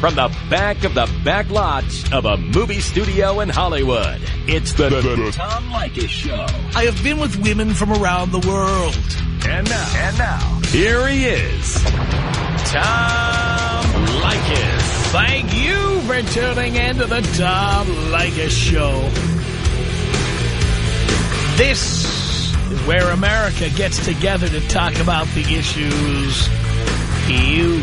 From the back of the back lot of a movie studio in Hollywood, it's the, the, the Tom Leykis Show. I have been with women from around the world. And now, and now, here he is, Tom Leykis. Thank you for tuning in to the Tom Leykis Show. This is where America gets together to talk about the issues you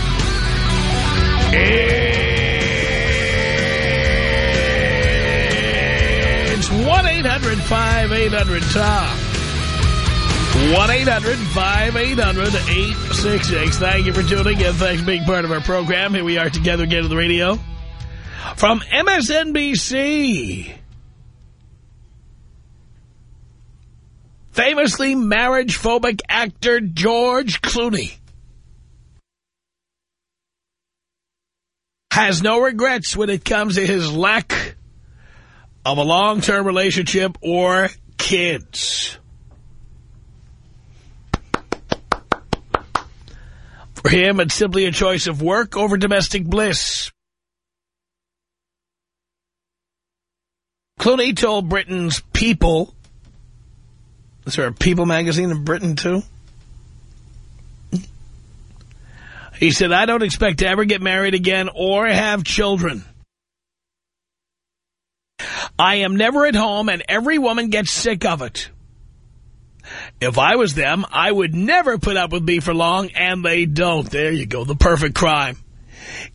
It's 1-800-5800-TOM. 1-800-5800-866. Thank you for tuning in. Thanks for being part of our program. Here we are together again on the radio. From MSNBC. Famously marriage-phobic actor George Clooney. Has no regrets when it comes to his lack of a long-term relationship or kids. For him, it's simply a choice of work over domestic bliss. Clooney told Britain's People, is there a People magazine in Britain too? He said, I don't expect to ever get married again or have children. I am never at home and every woman gets sick of it. If I was them, I would never put up with me for long, and they don't. There you go, the perfect crime.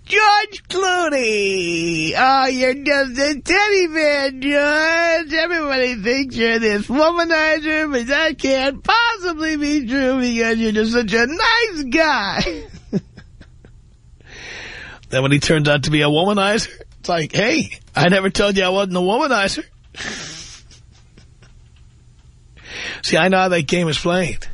George Clooney! Oh, you're just a teddy bear, George. Everybody thinks you're this womanizer, but that can't possibly be true because you're just such a nice guy. Then when he turns out to be a womanizer, it's like, hey, I never told you I wasn't a womanizer. See, I know how that game is played.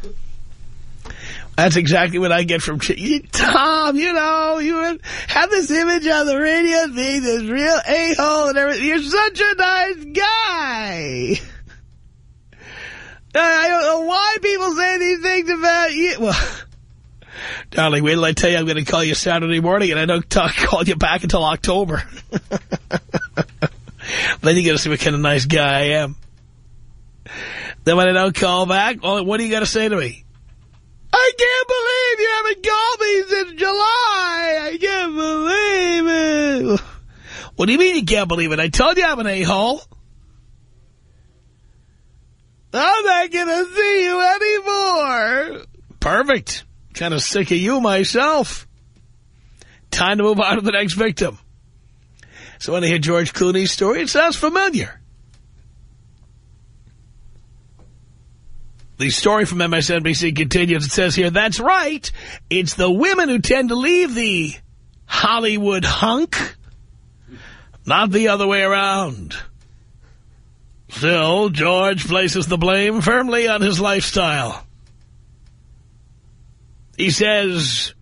That's exactly what I get from Tom, you know, you have this image on the radio being this real a-hole and everything. You're such a nice guy. I don't know why people say these things about you. Well, Darling, wait till I tell you I'm going to call you Saturday morning and I don't talk, call you back until October. then you're going to see what kind of nice guy I am. Then when I don't call back, well, what are you going to say to me? I can't believe you haven't called me since July. I can't believe it. What do you mean you can't believe it? I told you I'm an a-hole. I'm not going to see you anymore. Perfect. Kind of sick of you myself. Time to move on to the next victim. So when I hear George Clooney's story, it sounds familiar. The story from MSNBC continues. It says here, that's right. It's the women who tend to leave the Hollywood hunk, not the other way around. Still, George places the blame firmly on his lifestyle. He says,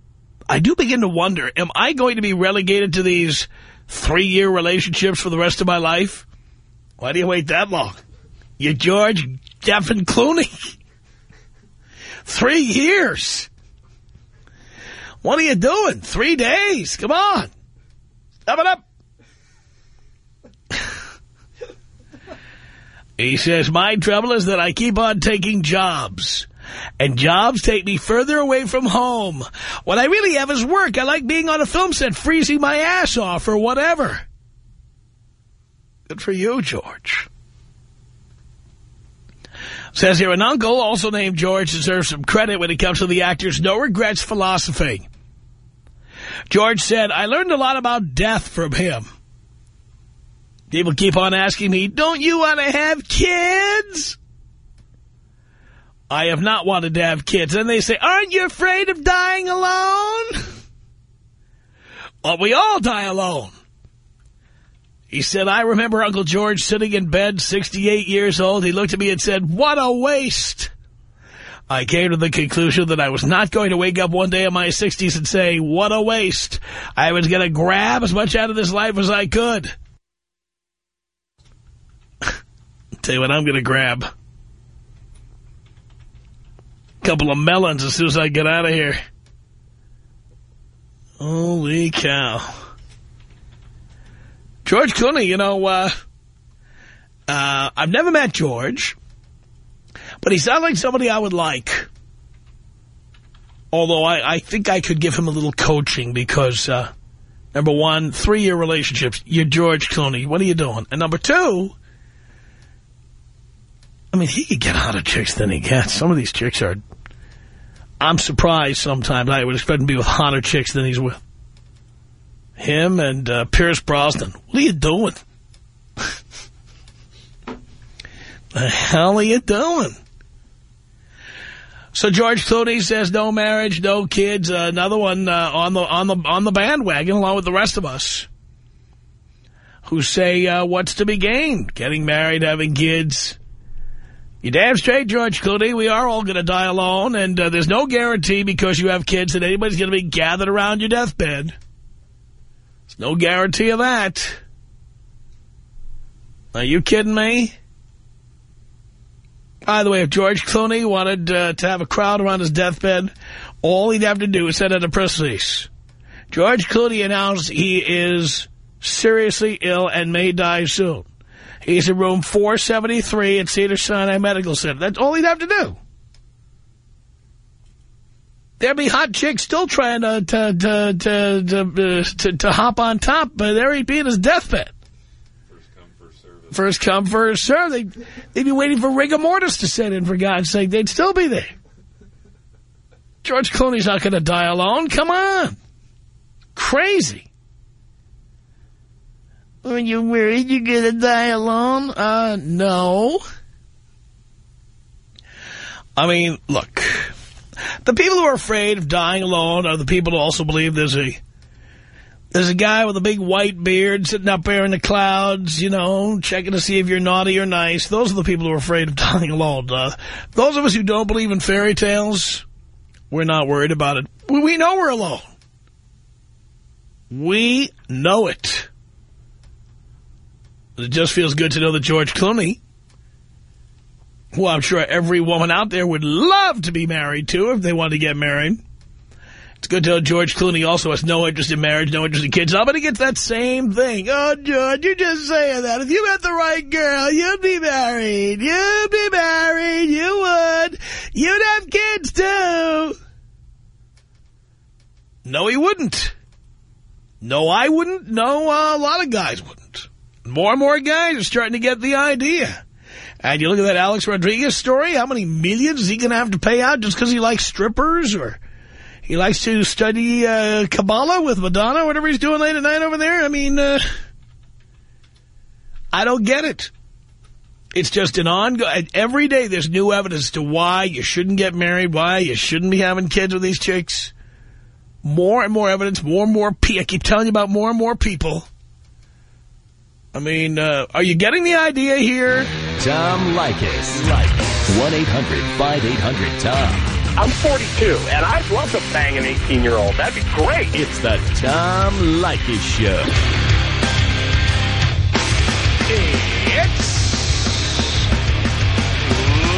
I do begin to wonder, am I going to be relegated to these three-year relationships for the rest of my life? Why do you wait that long? You George Jeffin Clooney. Three years. What are you doing? Three days. Come on. Step it up. he says, my trouble is that I keep on taking jobs. And jobs take me further away from home. What I really have is work. I like being on a film set, freezing my ass off or whatever. Good for you, George. Says here, an uncle, also named George, deserves some credit when it comes to the actor's no regrets philosophy. George said, I learned a lot about death from him. People keep on asking me, don't you want to have kids? I have not wanted to have kids. And they say, aren't you afraid of dying alone? Well, we all die alone. He said, I remember Uncle George sitting in bed, 68 years old. He looked at me and said, what a waste. I came to the conclusion that I was not going to wake up one day in my 60s and say, what a waste. I was going to grab as much out of this life as I could. Tell you what I'm going to grab. Couple of melons as soon as I get out of here. Holy cow. George Clooney, you know, uh, uh, I've never met George. But he sounds like somebody I would like. Although I, I think I could give him a little coaching because, uh, number one, three-year relationships. You're George Clooney. What are you doing? And number two, I mean, he could get hotter chicks than he gets. Some of these chicks are... I'm surprised sometimes. I would expect him to be with hotter chicks than he's with. Him and uh, Pierce Brosnan. What are you doing? the hell are you doing? So George Clooney says no marriage, no kids. Uh, another one uh, on the on the on the bandwagon, along with the rest of us, who say uh, what's to be gained? Getting married, having kids. You damn straight, George Clooney. We are all going to die alone, and uh, there's no guarantee because you have kids that anybody's going to be gathered around your deathbed. There's no guarantee of that. Are you kidding me? By the way, if George Clooney wanted uh, to have a crowd around his deathbed, all he'd have to do is send out a press release. George Clooney announced he is seriously ill and may die soon. He's in room 473 at Cedars-Sinai Medical Center. That's all he'd have to do. There'd be hot chicks still trying to to to to to, to, to hop on top, but there he'd be in his deathbed. First come, first serve. They'd, they'd be waiting for rigor mortis to set in, for God's sake. They'd still be there. George Clooney's not going to die alone. Come on. Crazy. Are you worried you're going to die alone? Uh, no. I mean, look. The people who are afraid of dying alone are the people who also believe there's a there's a guy with a big white beard sitting up there in the clouds, you know, checking to see if you're naughty or nice. Those are the people who are afraid of dying alone. Uh, those of us who don't believe in fairy tales, we're not worried about it. We know we're alone. We know it. It just feels good to know that George Clooney, who I'm sure every woman out there would love to be married to if they wanted to get married, it's good to know George Clooney also has no interest in marriage, no interest in kids. Somebody gets that same thing. Oh, George, you're just saying that. If you met the right girl, you'd be married. You'd be married. You would. You'd have kids, too. No, he wouldn't. No, I wouldn't. No, uh, a lot of guys wouldn't. More and more guys are starting to get the idea. And you look at that Alex Rodriguez story, how many millions is he going to have to pay out just because he likes strippers or he likes to study uh, Kabbalah with Madonna, whatever he's doing late at night over there. I mean, uh, I don't get it. It's just an ongoing, every day there's new evidence to why you shouldn't get married, why you shouldn't be having kids with these chicks. More and more evidence, more and more, I keep telling you about more and more people. I mean, uh, are you getting the idea here? Tom Leykis. 1-800-5800-TOM. I'm 42, and I'd love to bang an 18-year-old. That'd be great. It's the Tom Leykis Show. It's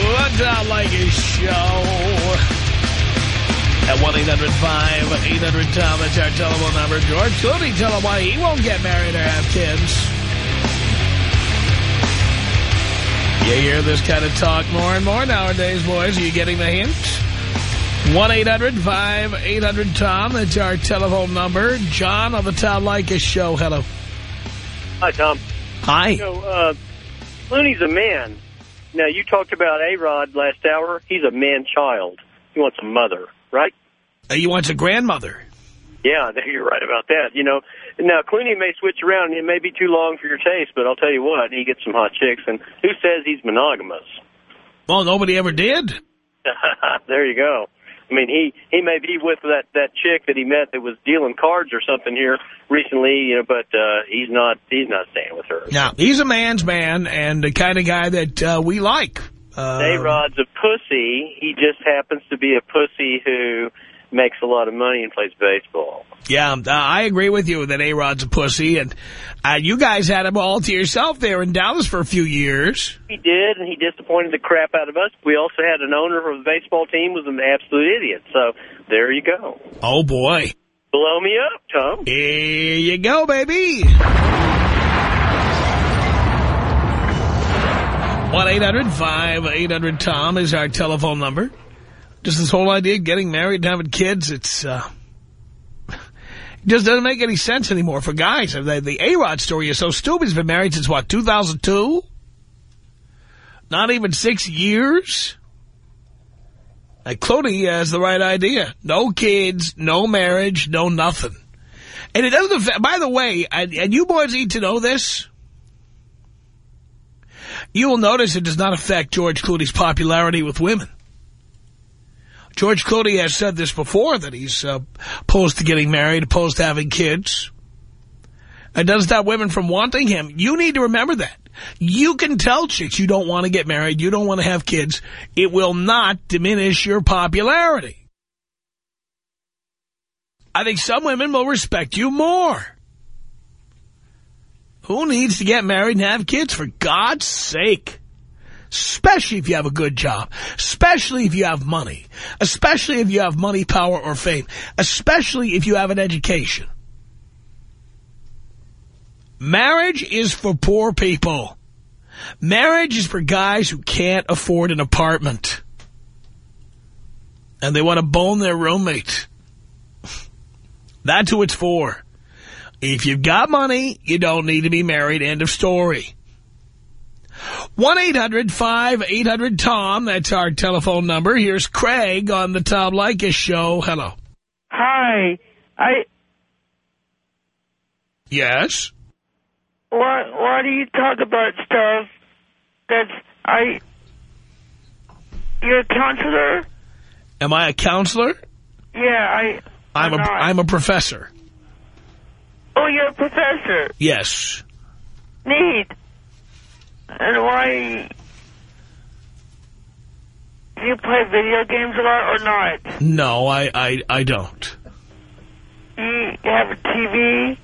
the Tom Leykis Show. At 1-800-5800-TOM, that's our telephone number. George Clooney, tell him why he won't get married or have kids. You hear this kind of talk more and more nowadays, boys. Are you getting the hint? 1-800-5800-TOM. That's our telephone number. John on the Tom Leykis show. Hello. Hi, Tom. Hi. You know, uh, Clooney's a man. Now, you talked about A-Rod last hour. He's a man-child. He wants a mother, right? Uh, he wants a grandmother. Yeah, you're right about that. You know, now Clooney may switch around. It may be too long for your taste, but I'll tell you what, he gets some hot chicks. And who says he's monogamous? Well, nobody ever did. there you go. I mean, he he may be with that that chick that he met that was dealing cards or something here recently, you know, but uh, he's not he's not staying with her. Now he's a man's man and the kind of guy that uh, we like. Uh, A-Rod's a pussy. He just happens to be a pussy who makes a lot of money and plays baseball. Yeah, uh, I agree with you that A-Rod's a pussy, and uh, you guys had him all to yourself there in Dallas for a few years. He did, and he disappointed the crap out of us. We also had an owner of the baseball team who was an absolute idiot. So there you go. Oh, boy. Blow me up, Tom. Here you go, baby. 1-800-5800-TOM is our telephone number. Just this whole idea of getting married and having kids, it's... Uh, it just doesn't make any sense anymore for guys. The, the A-Rod story is so stupid. He's been married since, what, 2002? Not even six years? Like, Clooney has the right idea. No kids, no marriage, no nothing. And it doesn't affect, by the way, and, and you boys need to know this, you will notice it does not affect George Clooney's popularity with women. George Clooney has said this before, that he's uh, opposed to getting married, opposed to having kids. It doesn't stop women from wanting him. You need to remember that. You can tell chicks you don't want to get married, you don't want to have kids. It will not diminish your popularity. I think some women will respect you more. Who needs to get married and have kids, for God's sake? Especially if you have a good job. Especially if you have money. Especially if you have money, power, or fame. Especially if you have an education. Marriage is for poor people. Marriage is for guys who can't afford an apartment. And they want to bone their roommate. That's who it's for. If you've got money, you don't need to be married. End of story. 1-800-5800-TOM. That's our telephone number. Here's Craig on the Tom Leykis show. Hello. Hi. I... Yes? Why, why do you talk about stuff that's... I... You're a counselor? Am I a counselor? Yeah, I... I'm, I'm a. I'm a professor. Oh, you're a professor. Yes. Neat. And why... Do you play video games a lot or not? No, I, I, I don't. You have a TV?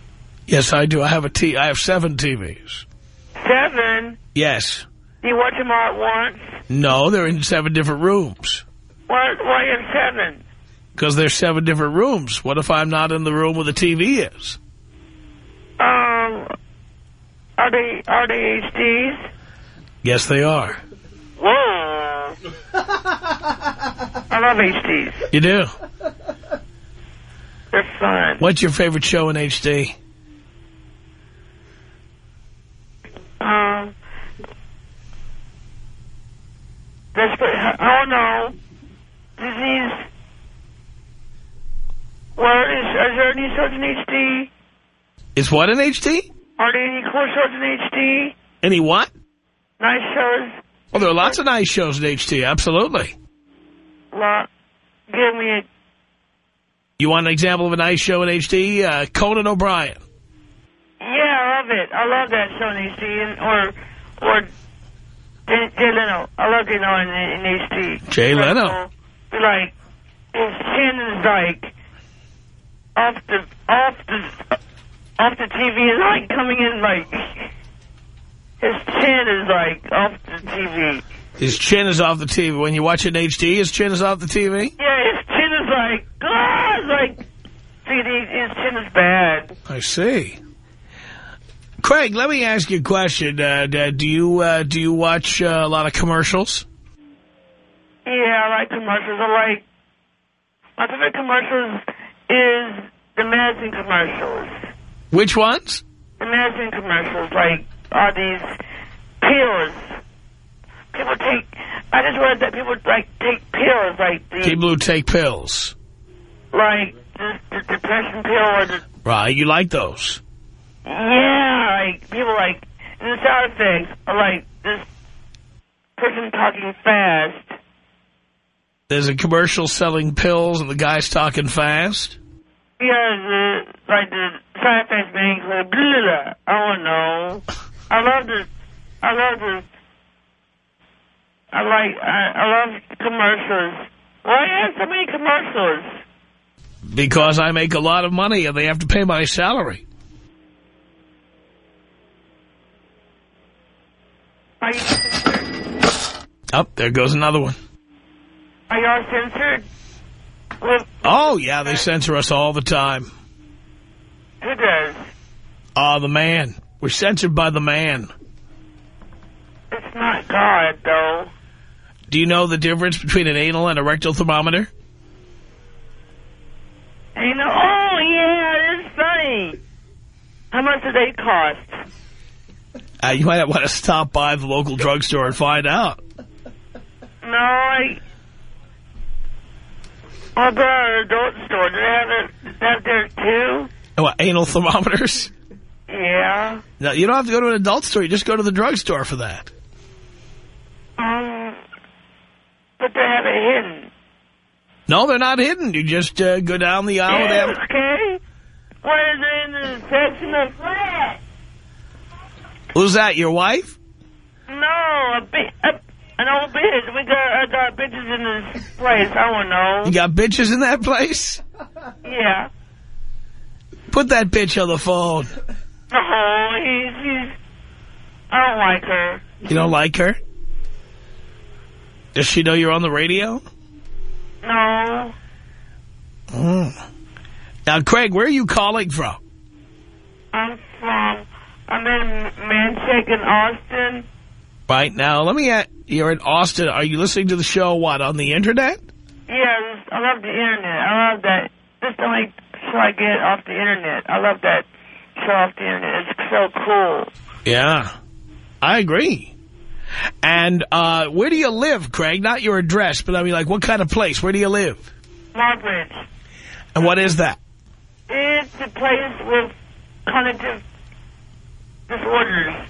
Yes, I do. I have a t I have seven TVs. Seven? Yes. Do you watch them all at once? No, they're in seven different rooms. Why, why in seven? Because there's seven different rooms. What if I'm not in the room where the TV is? Um, are they, are they HDs? Yes, they are. Whoa. I love HDs. You do? They're fun. What's your favorite show in HD? Um, desperate. Oh no, disease. Where is? Is there any shows in HD? Is what in HD? Are there any cool shows in HD? Any what? Nice shows. Oh, there are lots of nice shows in HD. Absolutely. Well, give me a. You want an example of a nice show in HD? Uh, Conan O'Brien. Yeah, I love it. I love that show in HD. And, or, or Jay, Jay Leno. I love Jay Leno in, in HD. Jay Like, Leno. uh, Like, his chin is like off the off the off the TV is like coming in like his chin is like off the TV. His chin is off the TV. When you watch it in HD, his chin is off the TV? Yeah, his chin is like ah, it's like see, his chin is bad. I see. Craig, let me ask you a question. Uh, do you uh, do you watch uh, a lot of commercials? Yeah, I like commercials. I like my favorite commercials is the commercials. Which ones? The commercials, like all these pills. People take. I just read that people like take pills, like the People who take pills. like the, the depression pill or the Right, you like those. yeah, like people like the side effects are like this person talking fast. There's a commercial selling pills and the guy's talking fast. Yeah, the, like the side effects being like, blah, blah, blah. I don't know. I love the, I love the, I like, I, I love commercials. Why have so many commercials? Because I make a lot of money and they have to pay my salary. Are you censored? Oh, there goes another one. Are y'all censored? Well, Oh, yeah, they censor us all the time. who does? Ah, the man. We're censored by the man. It's not God, though. Do you know the difference between an anal and a rectal thermometer? You know, oh, yeah, it's funny. How much do they cost? Uh, you might want to stop by the local drugstore and find out. No, I... I'll go to an adult store. Do they have it have there, too? What, anal thermometers? Yeah. No, you don't have to go to an adult store. You just go to the drugstore for that. Um, but they have it hidden. No, they're not hidden. You just uh, go down the aisle. Yeah, have- okay. What is it in the section of flat? Who's that, your wife? No, a a, an old bitch. We got, I got bitches in this place. I don't know. You got bitches in that place? Yeah. Put that bitch on the phone. Oh, he's, he's, I don't like her. You don't like her? Does she know you're on the radio? No. Mm. Now, Craig, where are you calling from? I'm from, I'm in Manchester, Austin. Right now, let me at you're in Austin. Are you listening to the show, what, on the internet? Yeah, I love the internet. I love that. This is the only show I get off the internet. I love that off. It's so cool. Yeah, I agree. And uh, where do you live, Craig? Not your address, but I mean, like, what kind of place? Where do you live? Margaret, And what is that? it's a place with cognitive disorders.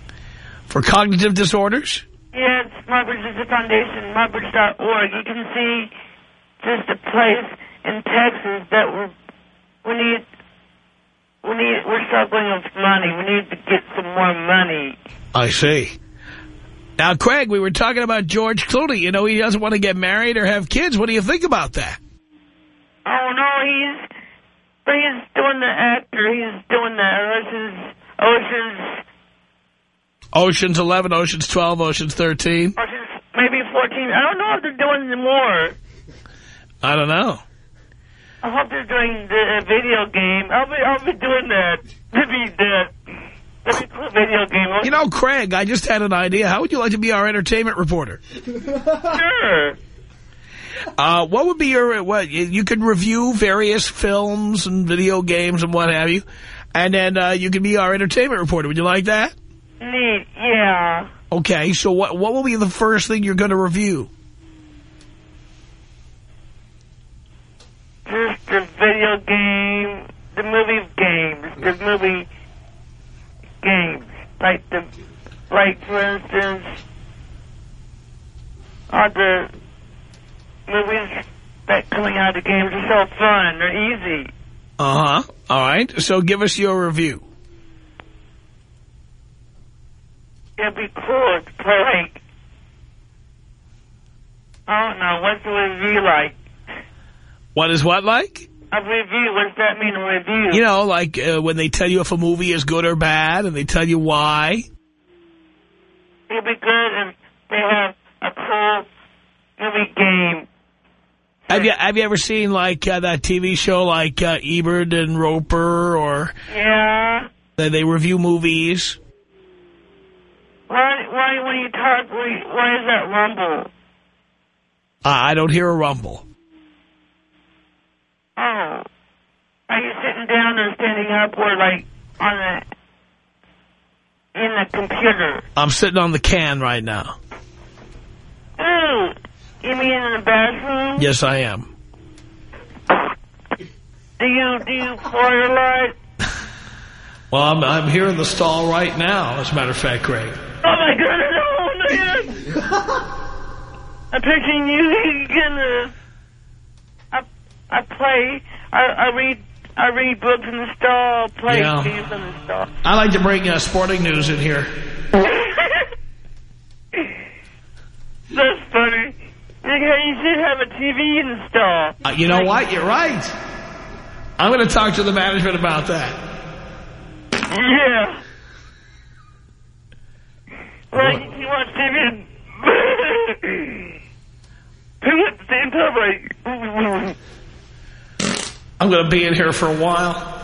For cognitive disorders? Yeah, it's is a foundation, Margaret.org. You can see just a place in Texas that we need, we need, we're struggling with money. We need to get some more money. I see. Now, Craig, we were talking about George Clooney. You know, he doesn't want to get married or have kids. What do you think about that? Oh no, he's, but he's doing the actor. He's doing the Ocean's, Ocean's, Ocean's 11, Ocean's 12, Ocean's 13. Ocean's, maybe 14. I don't know if they're doing any more. I don't know. I hope they're doing the video game. I'll be, I'll be doing that. Maybe the, the cool video game. You know, Craig, I just had an idea. How would you like to be our entertainment reporter? sure. Uh, what would be your, what, you- you could review various films and video games and what have you, and then uh, you could be our entertainment reporter. Would you like that? Neat, yeah. Okay, so what, what will be the first thing you're going to review? Just the video game, the movie games, the movie games. Like the, like for instance, all the movies that coming out of the games are so fun. They're easy. Uh-huh. All right, so give us your review. It'd be cool to play like, I don't know, what's the review like? What is what like? A review, what's that mean, a review? You know, like uh, when they tell you if a movie is good or bad, and they tell you why. It'd be good if they have a cool movie game. Have you have you ever seen like uh, that TV show like uh, Ebert and Roeper, or Yeah. they, they review movies? Why, why, when you talk, why, why is that rumble? Uh, I don't hear a rumble. Oh. Are you sitting down or standing up or like on the, in the computer? I'm sitting on the can right now. Ooh. You mean in the bathroom? Yes, I am. Do you, do you light? Well, I'm, I'm here in the stall right now, as a matter of fact, Craig. Oh my god, I don't want to I'm picturing you getting a play. I, I read. I read books in the stall. Play Yeah. games in the stall. I like to bring uh, sporting news in here. That's funny. You should have a TV in the stall. Uh, you know what? You're right. I'm going to talk to the management about that. Yeah. Well, you can watch TV. Two at the same time, right? I'm going to be in here for a while.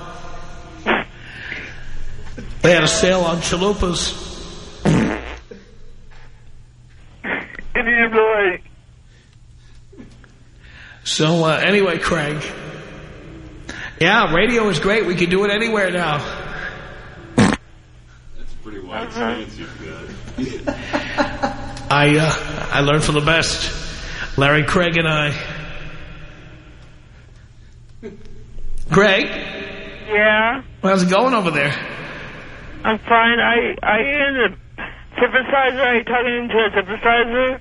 They had a sale on chalupas. Indian boy. So uh, anyway, Craig. Yeah, radio is great. We can do it anywhere now. That's pretty wide stance you've got. I uh, I learned from the best. Larry Craig and I. Craig, Yeah, how's it going over there? I'm fine. I I in a synthesizer. Are you talking into a synthesizer?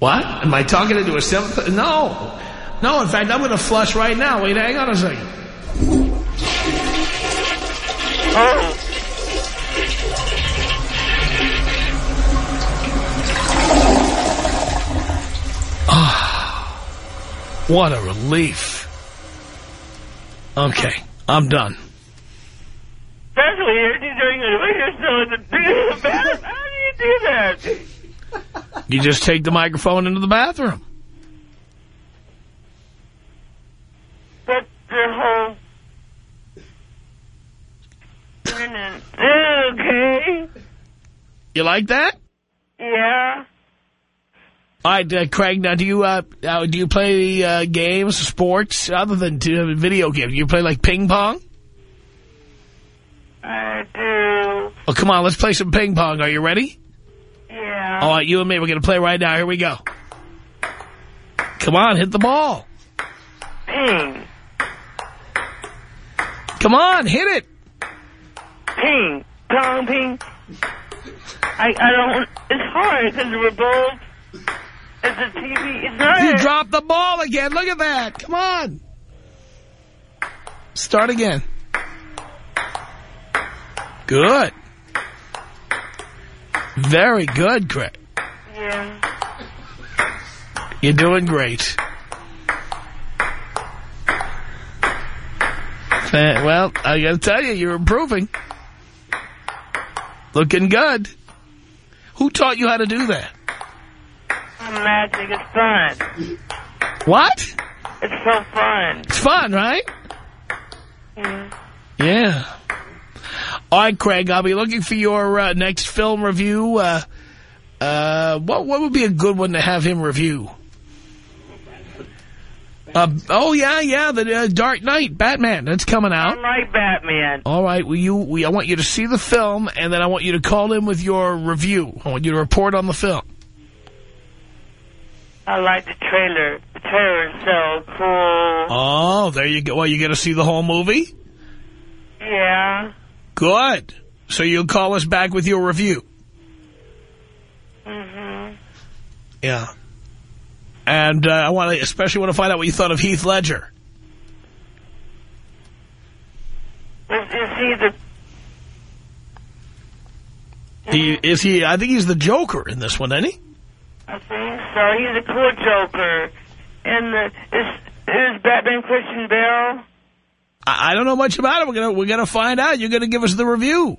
What? Am I talking into a seventh? No. No, in fact, I'm going to flush right now. Wait, hang on a second. Oh, What a relief. Okay, I'm done. You're doing it when you're still in the bathroom. How do you do that? You just take the microphone into the bathroom. But the whole. Okay. You like that? Yeah. All right, uh, Craig. Now, do you uh, uh, do you play uh, games, sports, other than uh, video games? Do you play like ping pong? I do. Oh, come on, let's play some ping pong. Are you ready? Yeah. All right, you and me, we're going to play right now. Here we go. Come on, hit the ball. Ping. Come on, hit it. Ping. Pong ping. I, I don't. It's hard because we're both. It's a TV. It's not. You dropped the ball again. Look at that. Come on. Start again. Good. Very good, Craig. Yeah. You're doing great. Well, I got to tell you, you're improving. Looking good. Who taught you how to do that? Magic. It's fun. What? It's so fun. It's fun, right? Yeah. Yeah. All right, Craig, I'll be looking for your uh, next film review. Uh, uh, what what would be a good one to have him review? Uh, oh, yeah, yeah, the uh, Dark Knight, Batman, that's coming I out. like Batman. All right, well, you, we, I want you to see the film, and then I want you to call in with your review. I want you to report on the film. I like the trailer. The trailer is so cool. Oh, there you go. Well, you get to see the whole movie? Yeah. Good. So you'll call us back with your review. Mhm. Yeah. And uh, I want to especially want to find out what you thought of Heath Ledger. Is, is he the? He is he? I think he's the Joker in this one, isn't he? I think so. He's a cool Joker. And the is is Batman Christian Bale? I, I don't know much about it. We're gonna we're gonna find out. You're gonna give us the review.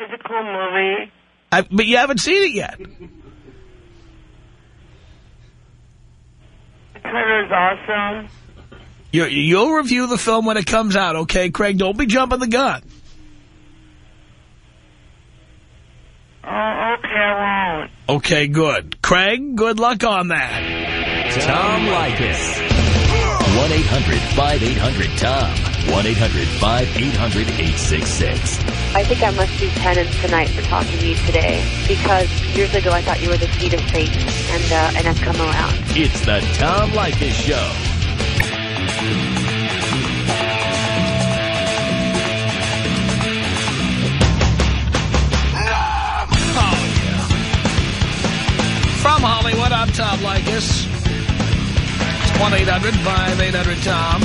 It's a cool movie. I, but you haven't seen it yet. The trailer is awesome. You, you'll review the film when it comes out, okay, Craig? Don't be jumping the gun. Oh, okay, I won't. Okay, good. Craig, good luck on that. Tom Leykis. 1-800-5800-TOM. 1-800-5800-866. I think I must do penance tonight for talking to you today because years ago I thought you were the seed of Satan, and uh, and I've come around. It's the Tom Leykis Show. Tom Leykis. 1-800-5800-TOM.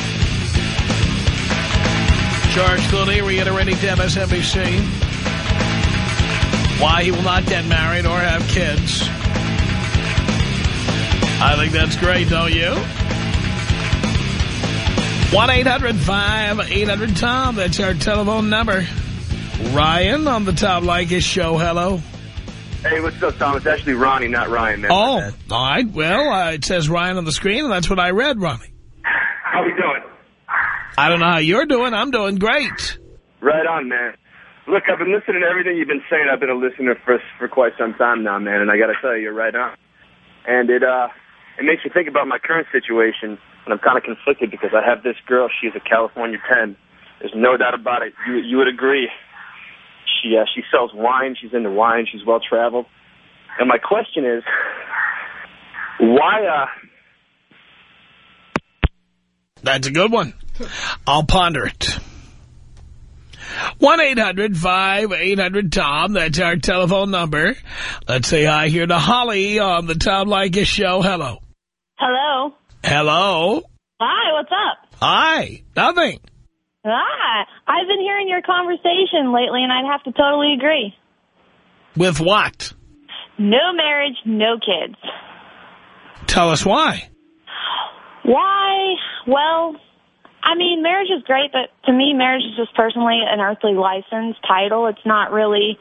George Clooney reiterating to MSNBC why he will not get married or have kids. I think that's great, don't you? 1-800-5800-TOM. That's our telephone number. Ryan on the Tom Leykis show. Hello. Hey, what's up, Tom? It's actually Ronnie, not Ryan, man. Oh, all right. Well, uh, it says Ryan on the screen, and that's what I read, Ronnie. How we doing? I don't know how you're doing. I'm doing great. Right on, man. Look, I've been listening to everything you've been saying. I've been a listener for for quite some time now, man, and I got to tell you, you're right on. And it uh, it makes me think about my current situation, and I'm kind of conflicted because I have this girl. She's a California 10. There's no doubt about it. You you would agree. She uh, she sells wine. She's into wine. She's well traveled. And my question is, why? Uh, That's a good one. I'll ponder it. 1-800-5800-TOM. That's our telephone number. Let's say hi here to Holly on the Tom Leykis show. Hello. Hello. Hello. Hi, what's up? Hi. Nothing. Hi. I've been hearing your conversation lately, and I'd have to totally agree. With what? No marriage, no kids. Tell us why. Why? Well, I mean, marriage is great, but to me, marriage is just personally an earthly license title. It's not really,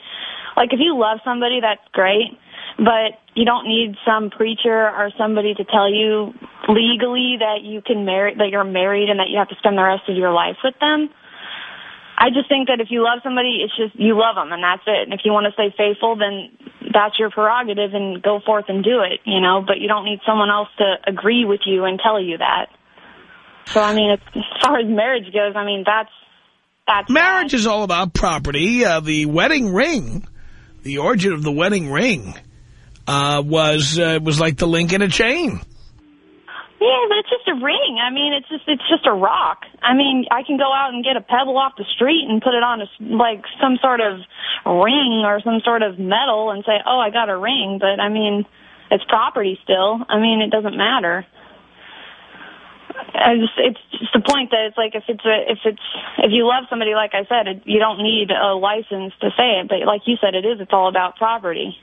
like, if you love somebody, that's great, but you don't need some preacher or somebody to tell you legally that you can marry, that you're married and that you have to spend the rest of your life with them. I just think that if you love somebody, it's just you love them and that's it. And if you want to stay faithful, then that's your prerogative and go forth and do it, you know, but you don't need someone else to agree with you and tell you that. So, I mean, as far as marriage goes, I mean, that's, that's Marriage is all about property. Uh, the wedding ring, the origin of the wedding ring, uh, was uh, was like the link in a chain. Yeah, but it's just a ring. I mean, it's just it's just a rock. I mean, I can go out and get a pebble off the street and put it on a, like some sort of ring or some sort of metal and say, "Oh, I got a ring." But I mean, it's property still. I mean, it doesn't matter. I just, it's just the point that it's like if it's a, if it's if you love somebody, like I said, it, you don't need a license to say it. But like you said, it is. It's all about property.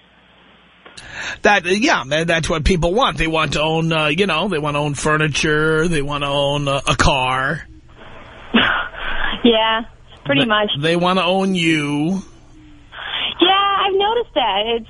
That yeah, man, that's what people want. They want to own, uh, you know, they want to own furniture. They want to own uh, a car. Yeah, pretty They- much. They want to own you. Yeah, I've noticed that. It's.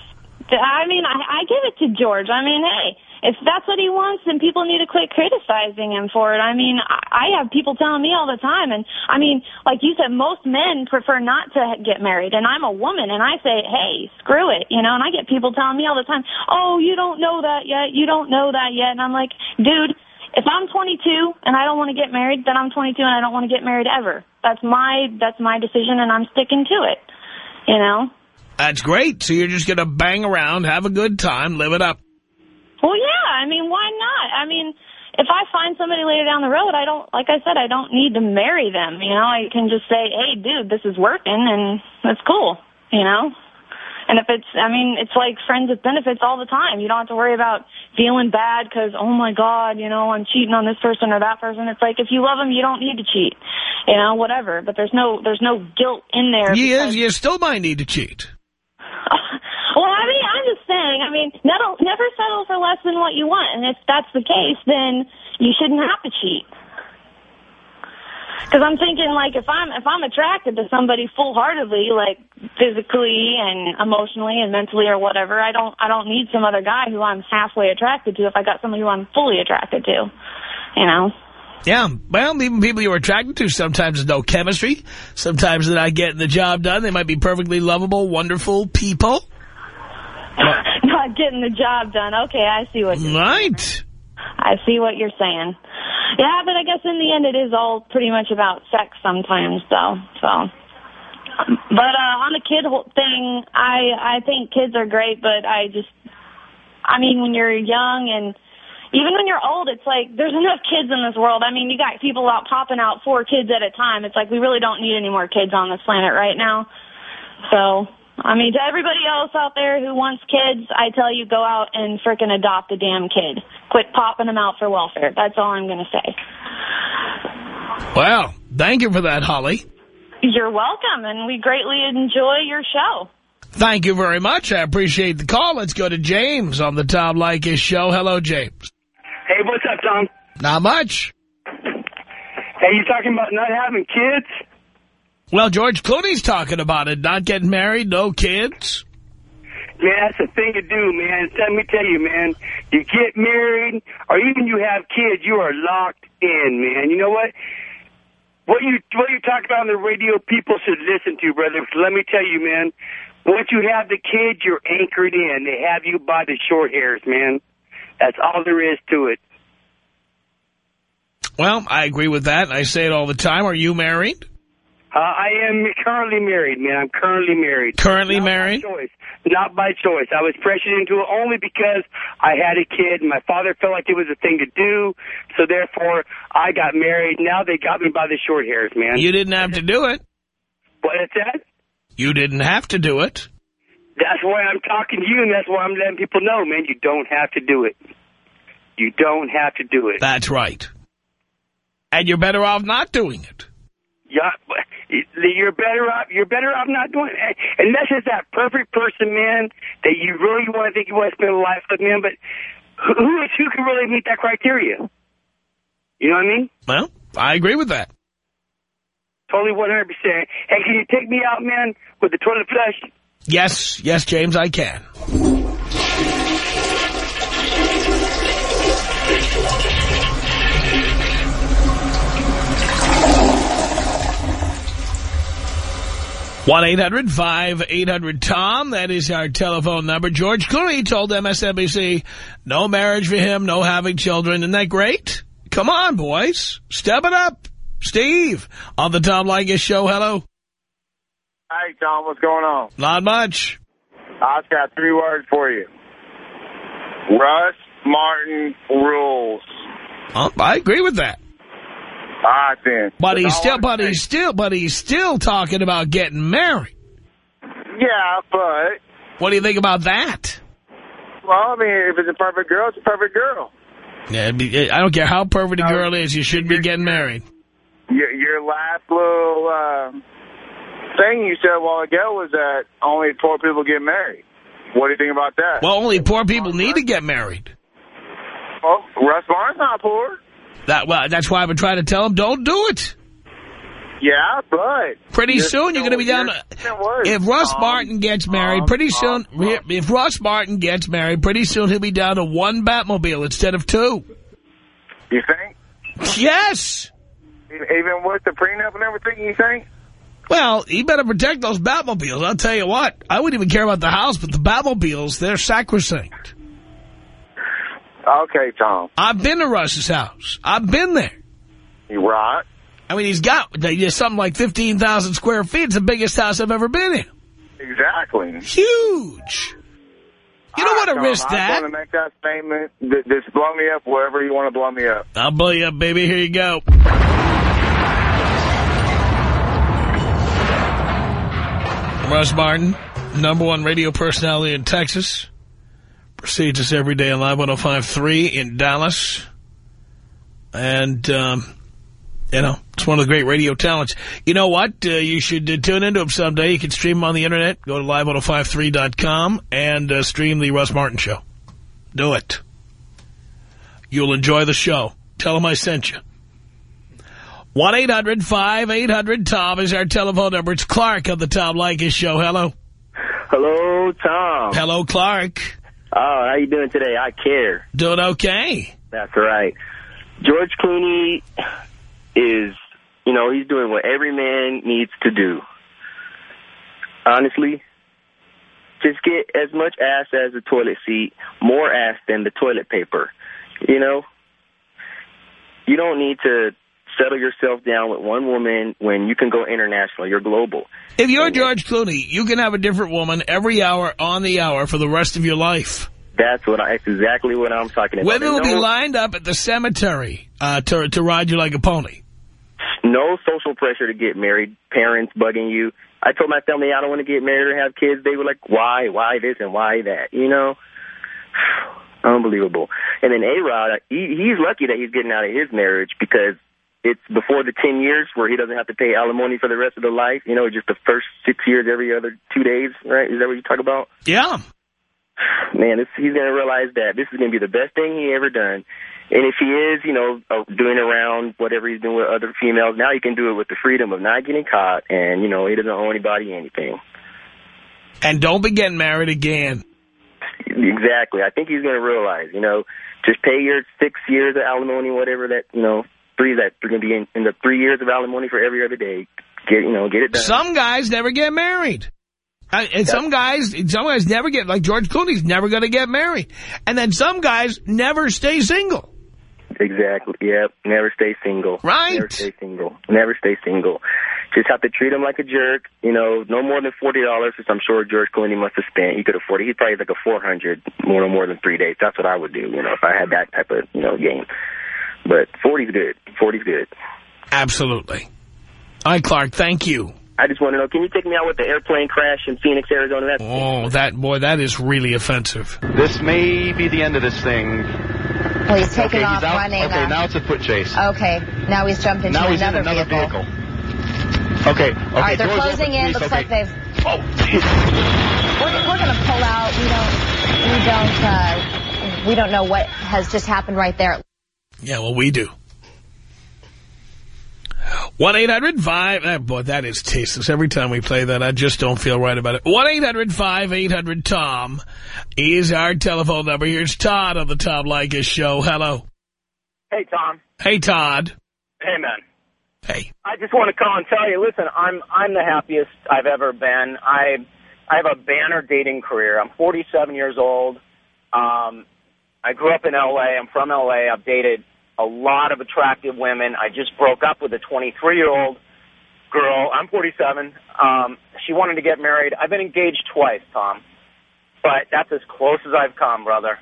I mean, I, I give it to George. I mean, hey, if that's what he wants, then people need to quit criticizing him for it. I mean, I, have people telling me all the time, and I mean, like you said, most men prefer not to get married, and I'm a woman, and I say, hey, screw it, you know. And I get people telling me all the time, oh, you don't know that yet, you don't know that yet, and I'm like, dude. If I'm 22 and I don't want to get married, then I'm 22 and I don't want to get married ever. That's my that's my decision, and I'm sticking to it. You know. That's great. So you're just going to bang around, have a good time, live it up. Well, yeah. I mean, why not? I mean, if I find somebody later down the road, I don't, like I said, I don't need to marry them. You know, I can just say, hey, dude, this is working, and that's cool. You know. And if it's, I mean, it's like friends with benefits all the time. You don't have to worry about feeling bad because, oh my God, you know, I'm cheating on this person or that person. It's like if you love them, you don't need to cheat. You know, whatever. But there's no, there's no guilt in there. You, you still might need to cheat. well, I mean, I'm just saying. I mean, never, never settle for less than what you want, and if that's the case, then you shouldn't have to cheat. Because I'm thinking, like, if I'm if I'm attracted to somebody full heartedly, like physically and emotionally and mentally or whatever, I don't I don't need some other guy who I'm halfway attracted to. If I got somebody who I'm fully attracted to, you know. Yeah, well, even people you're attracted to, sometimes there's no chemistry. Sometimes they're not getting the job done. They might be perfectly lovable, wonderful people. Not getting the job done. Okay, I see what you're Right. I see what you're saying. Yeah, but I guess in the end it is all pretty much about sex sometimes, though. So, but uh, on the kid thing, I I think kids are great, but I just, I mean, when you're young and even when you're old, it's like there's enough kids in this world. I mean, you got people out popping out four kids at a time. It's like we really don't need any more kids on this planet right now. So I mean, to everybody else out there who wants kids, I tell you, go out and frickin' adopt a damn kid. Quit popping them out for welfare. That's all I'm going to say. Well, thank you for that, Holly. You're welcome, and we greatly enjoy your show. Thank you very much. I appreciate the call. Let's go to James on the Tom Leykis show. Hello, James. Hey, what's up, Tom? Not much. Hey, you talking about not having kids? Well, George Clooney's talking about it. Not getting married, no kids. Man, that's the thing to do, man. Let me tell you, man. You get married, or even you have kids, you are locked in, man. You know what? What you what you talk about on the radio, people should listen to, brother. Let me tell you, man. Once you have the kids, you're anchored in. They have you by the short hairs, man. That's all there is to it. Well, I agree with that. I say it all the time. Are you married? Uh, I am currently married, man. I'm currently married. Currently Not married? By choice. Not by choice. I was pressured into it only because I had a kid. And my father felt like it was a thing to do, so therefore I got married. Now they got me by the short hairs, man. You didn't have to do it. What is that? You didn't have to do it. That's why I'm talking to you, and that's why I'm letting people know, man. You don't have to do it. You don't have to do it. That's right. And you're better off not doing it. Yeah, you're better off. You're better off not doing it. Unless it's that perfect person, man, that you really want to think you want to spend a life with, man. But who is who can really meet that criteria? You know what I mean? Well, I agree with that. Totally 100%. Hey, can you take me out, man, with the toilet flush? Yes, yes, James, I can. one 800 tom That is our telephone number. George Clooney told MSNBC, no marriage for him, no having children. Isn't that great? Come on, boys. Step it up. Steve, on the Tom Leykis show. Hello. Hey, Tom, what's going on? Not much. I've got three words for you. Russ Martin rules. I agree with that. All right, then. But he's still, but he's still, but he's still talking about getting married. Yeah, but, What do you think about that? well, I mean, if it's a perfect girl, it's a perfect girl. Yeah, be- I don't care how perfect a girl is, you shouldn't be getting married. Your, your last little uh, thing you said a while ago was that only poor people get married. What do you think about that? Well, only poor people need to get married. Well, Russ Martin's not poor. That well, that's why I've been trying to tell him, don't do it. Yeah, but... Pretty soon you're going to be down. you're saying words, If Russ um, Tom. Martin gets um, married, Tom, pretty um, soon. Tom. If Russ Martin gets married, pretty soon he'll be down to one Batmobile instead of two. You think? Yes. Even with the prenup and everything, you think? Well, he better protect those Batmobiles. I'll tell you what. I wouldn't even care about the house, but the Batmobiles, they're sacrosanct. Okay, Tom. I've been to Russ's house. I've been there. You right. I mean, he's got something like 15,000 square feet. It's the biggest house I've ever been in. Exactly. Huge. You don't want to risk that. I want to make that statement. Just blow me up wherever you want to blow me up. I'll blow you up, baby. Here you go. Russ Martin, number one radio personality in Texas. Precedes us every day on Live 105.3 in Dallas. And, um, you know, it's one of the great radio talents. You know what? Uh, you should uh, tune into him someday. You can stream him on the Internet. Go to live1053.com and uh, stream the Russ Martin Show. Do it. You'll enjoy the show. Tell him I sent you. 1-800-5800-TOM is our telephone number. It's Clark of the Tom Leykis Show. Hello. Hello, Tom. Hello, Clark. Oh, how you doing today? I care. Doing okay. That's right. George Clooney is, you know, he's doing what every man needs to do. Honestly, just get as much ass as the toilet seat, more ass than the toilet paper. You know, you don't need to settle yourself down with one woman when you can go international. You're global. If you're George Clooney, you can have a different woman every hour on the hour for the rest of your life. That's what I, that's exactly what I'm talking about. Women will And be lined up at the cemetery uh, to, to ride you like a pony. no social pressure to get married, parents bugging you. I told my family I don't want to get married or have kids. They were like, why, why this and why that, you know? Unbelievable. And then A-Rod, he, he's lucky that he's getting out of his marriage because it's before the 10 years where he doesn't have to pay alimony for the rest of the life. You know, just the first six years every other two days, right? Is that what you talk about? Yeah. Man, this, he's going to realize that this is going to be the best thing he ever done. And if he is, you know, uh, doing around whatever he's doing with other females, now he can do it with the freedom of not getting caught and, you know, he doesn't owe anybody anything. And don't be getting married again. Exactly. I think he's going to realize, you know, just pay your six years of alimony, whatever that, you know, three that are going to be in, in the three years of alimony for every other day. Get, you know, get it done. Some guys never get married. And some guys, some guys never get, like George Clooney's never going to get married. And then some guys never stay single. Exactly. Yep. Never stay single. Right. Never stay single. Never stay single. Just have to treat him like a jerk. You know, no more than forty dollars, which I'm sure George Clooney must have spent. He could afford it. He'd probably like a four hundred, more no more than three days. That's what I would do. You know, if I had that type of you know game. But forty's good. Forty's good. Absolutely. All right, Clark. Thank you. I just want to know, can you take me out with the airplane crash in Phoenix, Arizona? That's Oh, that boy, that is really offensive. This may be the end of this thing. Well, he's taking okay, off he's out. running. Okay, uh, now it's a foot chase. Okay, now he's jumped into now he's another, in another vehicle. Okay, okay. All right, they're closing in. Looks okay. like they've. Oh, We're, we're going to pull out. We don't. We don't. Uh, we don't know what has just happened right there. Yeah, well, we do. 1-800-5... Oh, boy, that is tasteless. Every time we play that, I just don't feel right about it. 1-800-5800-TOM is our telephone number. Here's Todd on the Tom Leykis Show. Hello. Hey, Tom. Hey, Todd. Hey, man. Hey. I just want to call and tell you, listen, I'm I'm the happiest I've ever been. I I have a banner dating career. I'm 47 years old. Um, I grew up in L.A. I'm from L.A. I've dated a lot of attractive women. I just broke up with a 23 year old girl. I'm 47. Um, she wanted to get married. I've been engaged twice, Tom, but that's as close as I've come, brother.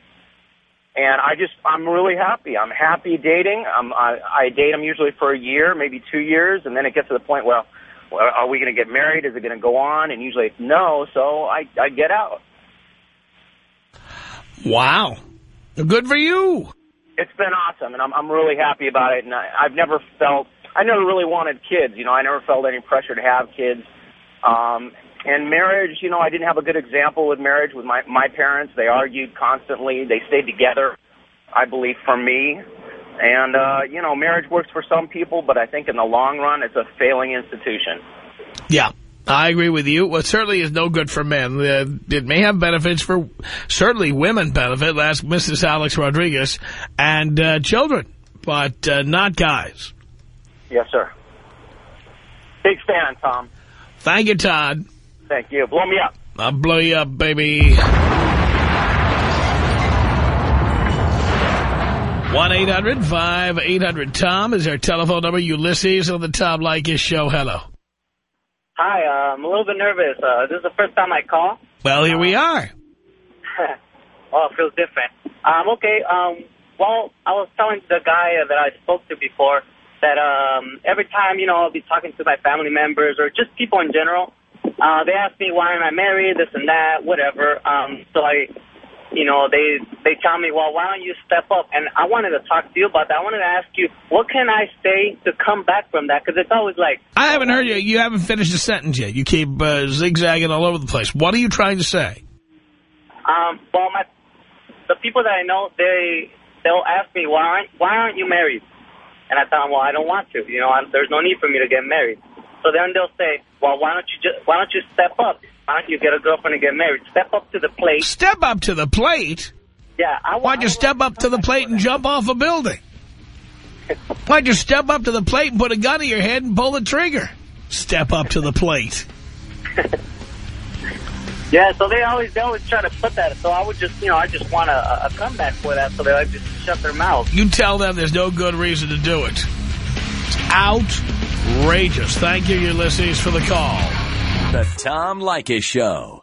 And I just, I'm really happy. I'm happy dating. I'm, I, I date them usually for a year, maybe two years, and then it gets to the point well, are we going to get married? Is it going to go on? And usually it's no, so I, I get out. Wow. Good for you. It's been awesome, and I'm, I'm really happy about it. And I, I've never felt, I never really wanted kids. You know, I never felt any pressure to have kids. Um, and marriage, you know, I didn't have a good example with marriage with my my parents. They argued constantly. They stayed together, I believe, for me. And uh, you know, marriage works for some people, but I think in the long run, it's a failing institution. Yeah. I agree with you. Well, it certainly is no good for men. Uh, it may have benefits for, certainly women benefit, ask Mrs. Alex Rodriguez, and uh, children, but uh, not guys. Yes, sir. Big fan, Tom. Thank you, Todd. Thank you. Blow me up. I'll blow you up, baby. 1-800-5800-TOM is our telephone number. Ulysses on the Tom Leykis show. Hello. Hi, uh, I'm a little bit nervous. Uh, this is the first time I call. Well, here we are. oh, it feels different. Um, okay, um, well, I was telling the guy that I spoke to before that um, every time, you know, I'll be talking to my family members or just people in general, uh, they ask me why am I married, this and that, whatever. Um, so I, you know, they they tell me, well, why don't you step up? And I wanted to talk to you about that. I wanted to ask you, what can I say to come back from that? Because it's always like, I haven't heard you. You haven't finished a sentence yet. You keep uh, zigzagging all over the place. What are you trying to say? Um, well, my the people that I know, they they'll ask me why aren't why aren't you married? And I tell them, well, I don't want to. You know, I, there's no need for me to get married. So then they'll say, well, why don't you just why don't you step up? Why don't you get a girlfriend and get married? Step up to the plate. Step up to the plate? Yeah. I, Why'd you step up to the plate and jump off a building? Why'd you step up to the plate and put a gun to your head and pull the trigger? Step up to the plate. Yeah, so they always they always try to put that. So I would just, you know, I just want a, a comeback for that. So they like just shut their mouth. You tell them there's no good reason to do it. It's outrageous. Thank you, Ulysses, for the call. The Tom Leykis Show.